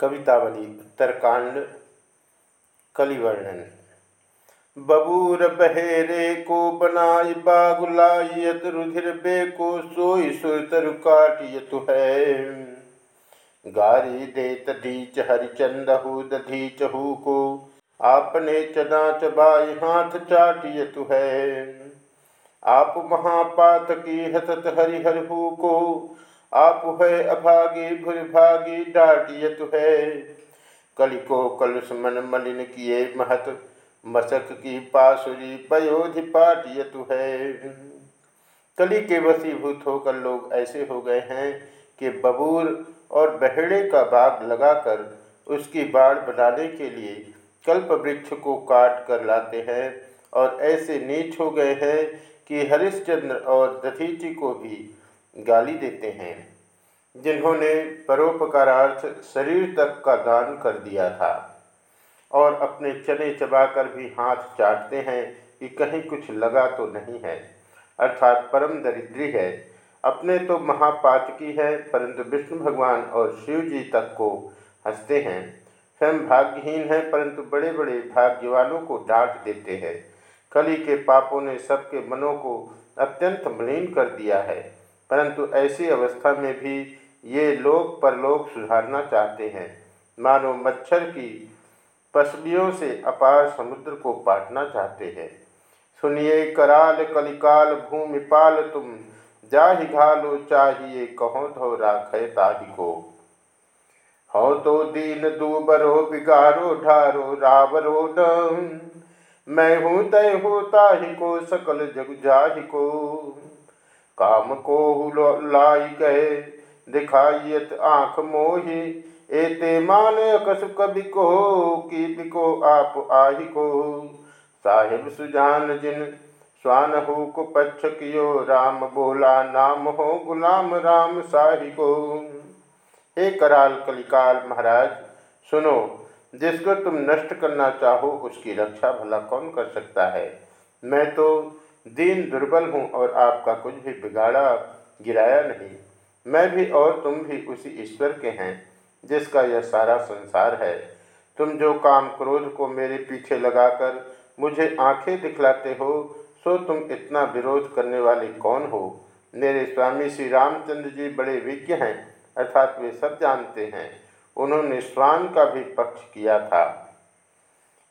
कवितावली, उत्तरकांड, कलिवर्णन। बबूर बहेरे को बनाई बागुलायत रुधिर बे को सोई सुरतर काटियत है। गारी दे तधीच हरिचंदहु दधीच हु को, आपने चना चबाई, हाथ चाटियत है। आप महापात की हसत हरिहर हु को आप है अभागी भूरिभागी डाटियत है। कलि को कलुष मन मलिन किए महत मशक की पासुरी पयोधि पाटियत है। कली के वसीभूत होकर लोग ऐसे हो गए हैं कि बबूर और बहेड़े का बाग लगाकर उसकी बाढ़ बनाने के लिए कल्प वृक्ष को काट कर लाते हैं और ऐसे नीच हो गए हैं कि हरिश्चंद्र और दधीची को भी गाली देते हैं। जिन्होंने परोपकारार्थ शरीर तक का दान कर दिया था और अपने चने चबाकर भी हाथ चाटते हैं कि कहीं कुछ लगा तो नहीं है। अर्थात परम दरिद्री है। अपने तो महापातकी है, परंतु विष्णु भगवान और शिव जी तक को हँसते हैं। स्वयं भाग्यहीन है, परंतु बड़े बड़े भाग्यवानों को डांट देते हैं। कली के पापों ने सबके मनों को अत्यंत मलिन कर दिया है। परंतु ऐसी अवस्था में भी ये लोग परलोक सुधारना चाहते हैं। मानो मच्छर की पसलियों से अपार समुद्र को पाटना चाहते हैं। सुनिए कराल कलिकाल भूमिपाल तुम, जाहि घालो चाहिए कहो धो राखे ताहि को। हो तो दीन दूबरो बिगारो ढारो रावरो मैं हूँ तय होता ही को सकल जग जाहि को। काम को लाई गए दिखाइयत आँख मोही। एते मान कस कवि को की बिको आप आहि को। साहिब सुजान जिन स्वान हो को पक्ष कियो, राम बोला नाम हो गुलाम राम साहि को। हे कराल कलिकाल महाराज, सुनो, जिसको तुम नष्ट करना चाहो, उसकी रक्षा भला कौन कर सकता है? मैं तो दीन दुर्बल हूँ और आपका कुछ भी बिगाड़ा, गिराया नहीं। मैं भी और तुम भी उसी ईश्वर के हैं, जिसका यह सारा संसार है। तुम जो काम क्रोध को मेरे पीछे लगाकर मुझे आँखें दिखलाते हो, सो तुम इतना विरोध करने वाले कौन हो? मेरे स्वामी श्री रामचंद्र जी बड़े विज्ञ हैं, अर्थात वे सब जानते हैं। उन्होंने स्वान का भी पक्ष किया था।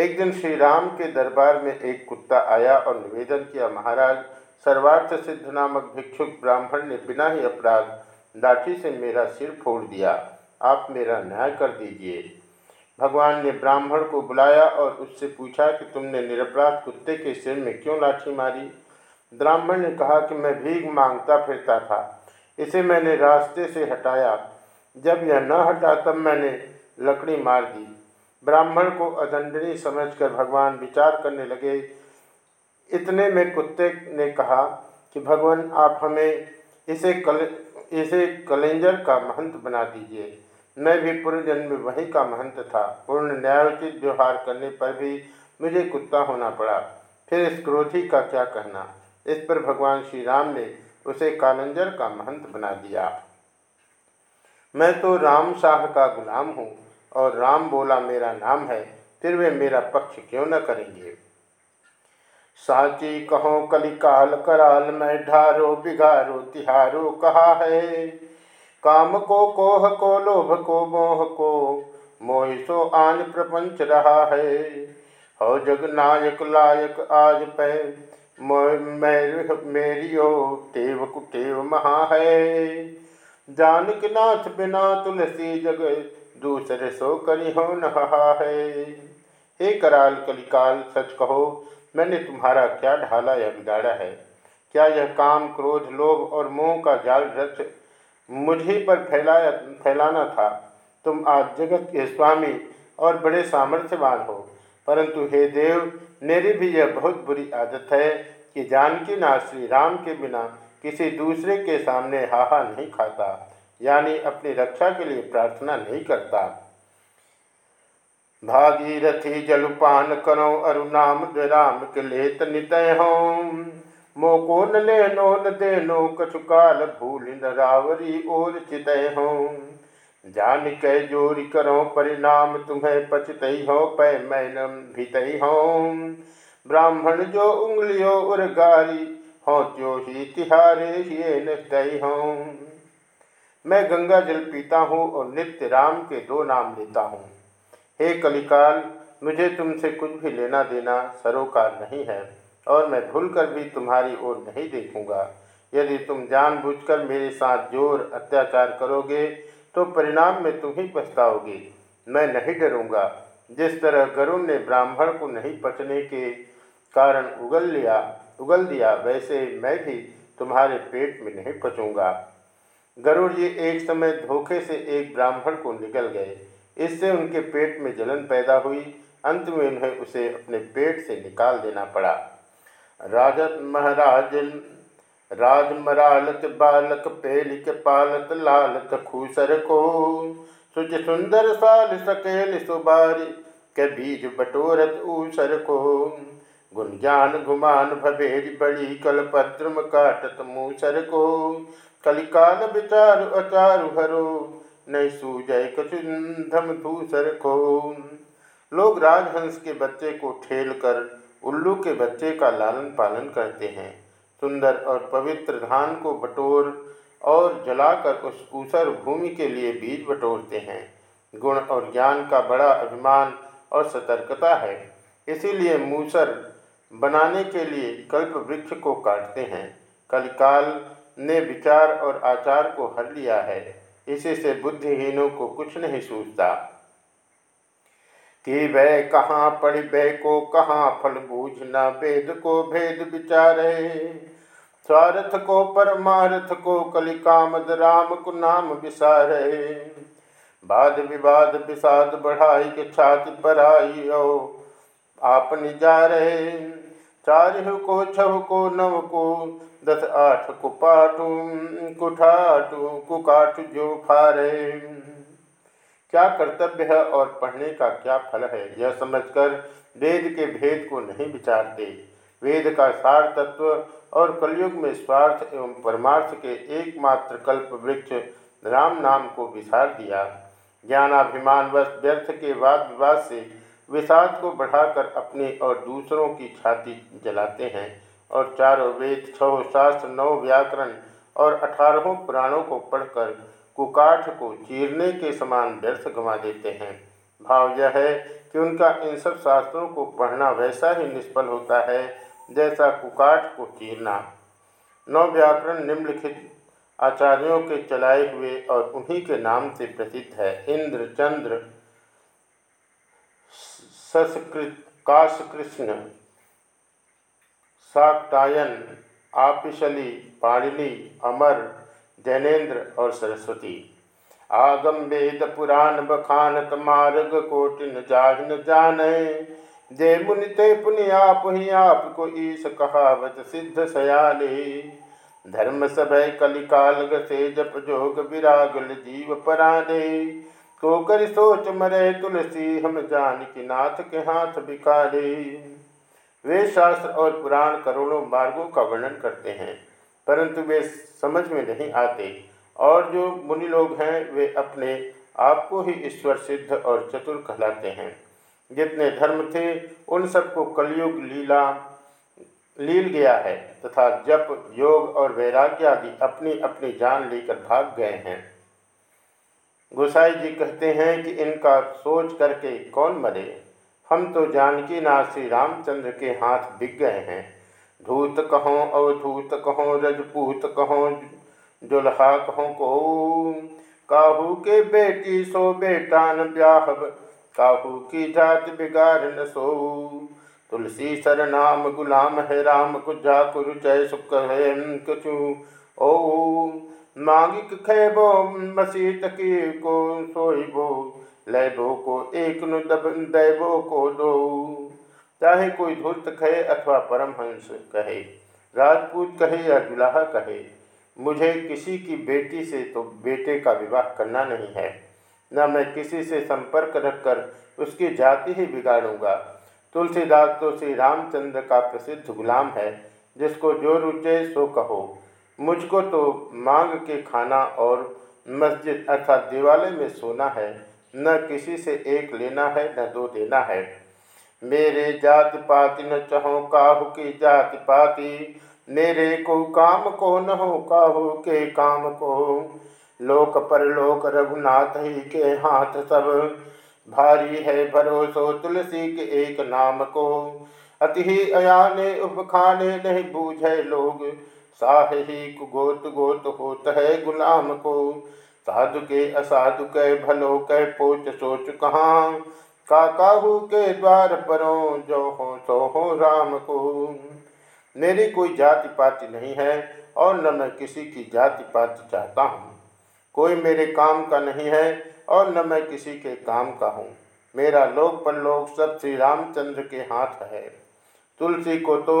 एक दिन श्री राम के दरबार में एक कुत्ता आया और निवेदन किया, महाराज, सर्वार्थ सिद्ध नामक भिक्षुक ब्राह्मण ने बिना ही अपराध लाठी से मेरा सिर फोड़ दिया। आप मेरा न्याय कर दीजिए। भगवान ने ब्राह्मण को बुलाया और उससे पूछा कि, तुमने निरपराध कुत्ते के सिर में क्यों लाठी मारी? ब्राह्मण ने कहा कि, मैं भीख माँगता फिरता था, इसे मैंने रास्ते से हटाया। जब यह न हटा, तब मैंने लकड़ी मार दी। ब्राह्मण को अदंडनी समझकर भगवान विचार करने लगे। इतने में कुत्ते ने कहा कि, भगवान, आप हमें इसे कल, इसे कलेंजर का महंत बना दीजिए। मैं भी पूर्व जन्म में वही का महंत था। पूर्ण न्यायोचित व्यवहार करने पर भी मुझे कुत्ता होना पड़ा। फिर इस क्रोधी का क्या कहना? इस पर भगवान श्री राम ने उसे कालंजर का महंत बना दिया। मैं तो राम शाह का गुलाम हूँ। और राम बोला, मेरा नाम है, फिर वे मेरा पक्ष क्यों न करेंगे? साची कहो, कलिकाल कराल, मैं ढारो, बिगारो, तिहारो कहा है? काम को कोह को, लोभ को मोह को, मोह सो आन प्रपंच रहा है। हो जग नायक, लायक आज पै मेरियो टेव कुटेव महा है। जानक नाथ बिना तुलसी जग दूसरे सो करी हो नहा है। हे कराल कलिकाल, सच कहो, मैंने तुम्हारा क्या ढाला या बिगाड़ा है? क्या यह काम, क्रोध, लोभ और मोह का जाल रच मुझे पर फैलाया, फैलाना था? तुम आज जगत के स्वामी और बड़े सामर्थ्यवान हो। परंतु हे देव, मेरी भी यह बहुत बुरी आदत है कि जानकी नाथ श्री राम के बिना किसी दूसरे के सामने हाहा नहीं खाता। यानी अपनी रक्षा के लिए प्रार्थना नहीं करता। भागीरथी जलपान करो, अरुणाम राम के लेत नितय हो। मोको न ले नो न दे नो, कछु भूल न रावरी ओर चितय हो। जान कह जोरी करो, परिणाम तुम्हें पचत हो, पै मैनम भीत हो। ब्राह्मण जो उंगलियों उर्गारी हो त्यो ही तिहारे ही नई हो। मैं गंगा जल पीता हूँ और नित्य राम के दो नाम लेता हूँ। हे कलिकाल, मुझे तुमसे कुछ भी लेना देना सरोकार नहीं है और मैं भूलकर भी तुम्हारी ओर नहीं देखूँगा। यदि तुम जानबूझकर मेरे साथ ज़ोर अत्याचार करोगे तो परिणाम में तुम ही पछताओगे। मैं नहीं डरूँगा। जिस तरह गरुण ने ब्राह्मण को नहीं पचने के कारण उगल लिया, उगल दिया, वैसे मैं भी तुम्हारे पेट में नहीं पचूँगा। गरुड़ ये एक समय धोखे से एक ब्राह्मण को निकल गए। इससे उनके पेट में जलन पैदा हुई। अंत में उन्हें उसे अपने पेट से निकाल देना पड़ा। राजत महाराज राजमरालत बालक, पेलिक पालत लालत खूसर को सुच सुंदर साल सकेल सुबारी, के बीज बटोरत ऊसर को। गुण ज्ञान घुमान भभेज बड़ी कलपद्रम काटत मूसर को। कलिकाल विचार अचारु हरो नहीं सूजय कचुंधम धूसर को लोग राजहंस के बच्चे को ठेल कर उल्लू के बच्चे का लालन पालन करते हैं। सुंदर और पवित्र धान को बटोर और जलाकर उस ऊसर भूमि के लिए बीज बटोरते हैं। गुण और ज्ञान का बड़ा अभिमान और सतर्कता है। इसीलिए मूसर बनाने के लिए कल्प वृक्ष को काटते हैं। कलिकाल ने विचार और आचार को हर लिया है। इसी से बुद्धिहीनों को कुछ नहीं सूझता। कि वह कहाँ पढ़ बै को, कहाँ फल बूझना, वेद को भेद विचारे। स्वार्थ को, परमार्थ को कलि कामद राम को नाम विसारे। वाद विवाद, विषाद बढ़ाई के छाति आई, ओ आप जा रहे चार को छव को नव को, दस आठ कुपाटू कुठाटू कुकाठ जो फारे। क्या कर्तव्य है और पढ़ने का क्या फल है? यह समझकर वेद के भेद को नहीं विचारते। वेद का सार तत्व और कलयुग में स्वार्थ एवं परमार्थ के एकमात्र कल्प वृक्ष राम नाम को विसार दिया। ज्ञानाभिमानवश व्यर्थ के वाद विवाद से विषाद को बढ़ाकर अपने और दूसरों की छाती जलाते हैं और चारों वेद, छह शास्त्र, नौ व्याकरण और अठारहों पुराणों को पढ़कर कुकाठ को चीरने के समान व्यर्थ गंवा देते हैं। भाव यह है कि उनका इन सब शास्त्रों को पढ़ना वैसा ही निष्फल होता है जैसा कुकाठ को चीरना। नौ व्याकरण निम्नलिखित आचार्यों के चलाए हुए और उन्हीं के नाम से प्रसिद्ध है। इंद्र, चंद्र संस्कृत काश कृष्ण साक्टायन आपिशली, पाणिनी, अमर जैनेन्द्र और सरस्वती। आगम वेद पुराण बखानत मार्ग कोटिन जाहिन जाने जय मुनि ते पुनि आप ही आप को ईश कहावत सिद्ध सयाले। धर्म सब कलिकाल गसे जप जोग विरागल जीव पराने को कर सोच मरे तुलसी, हम जान की नाथ के हाथ बिकारे वे शास्त्र और पुराण करोड़ों मार्गों का वर्णन करते हैं, परंतु वे समझ में नहीं आते, और जो मुनि लोग हैं, वे अपने आप को ही ईश्वर सिद्ध और चतुर कहलाते हैं। जितने धर्म थे, उन सबको कलयुग लीला, लील गया है, तथा जप, योग और वैराग्य आदि अपनी अपनी जान लेकर भाग गए हैं। गोसाई जी कहते हैं कि इनका सोच करके कौन मरे? हम तो जानकी नाथ श्री रामचंद्र के हाथ बिक गए हैं। धूत कहो, अवधूत कहो, रजपूत कहो जुल्हा कहो को काहू के बेटी सो बेटा न ब्याह काहू की जात बिगाड़ न सो तुलसी सर नाम गुलाम है राम कुजा कुरु जय सुख है कछु ओ मांगिक खेबो, मसीत की को सोईबो, लैबो को एक नु दब को दो। चाहे कोई धूर्त कहे अथवा परमहंस कहे, राजपूत कहे या दुलाहा कहे, मुझे किसी की बेटी से तो बेटे का विवाह करना नहीं है। न मैं किसी से संपर्क रखकर उसकी जाति ही बिगाड़ूँगा। तुलसीदास तो श्री रामचंद्र का प्रसिद्ध गुलाम है, जिसको जो रुचे सो कहो। मुझको तो मांग के खाना और मस्जिद अर्थात दिवाले में सोना है, न किसी से एक लेना है, न दो देना है। मेरे जाति पाति न चहो काहू की जाति पाति, मेरे को काम को न हो काहू के काम को। लोक पर लोक रघुनाथ ही के हाथ सब, भारी है भरोसो तुलसी के एक नाम को। अति ही अयाने उपखाने नहीं बूझे लोग साही गोत गोत होत है गुलाम को। साधु के असाधु के भलो के पोच सोच कहाँ। काकाहू के द्वार परों जो हो सो हो राम को। मेरी कोई जाति पाति नहीं है और न मैं किसी की जाति पाति चाहता हूँ। कोई मेरे काम का नहीं है और न मैं किसी के काम का हूँ। मेरा लोक परलोक सब श्री रामचंद्र के हाथ है। तुलसी को तो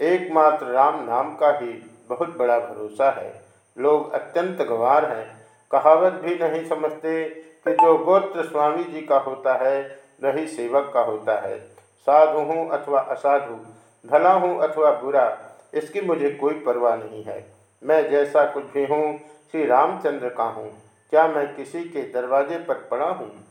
एकमात्र राम नाम का ही बहुत बड़ा भरोसा है। लोग अत्यंत गवार हैं। कहावत भी नहीं समझते कि जो गोत्र स्वामी जी का होता है, वही सेवक का होता है। साधु हूँ अथवा असाधु, भला हूँ अथवा बुरा, इसकी मुझे कोई परवाह नहीं है। मैं जैसा कुछ भी हूँ, श्री रामचंद्र का हूँ। क्या मैं किसी के दरवाजे पर पड़ा हूँ?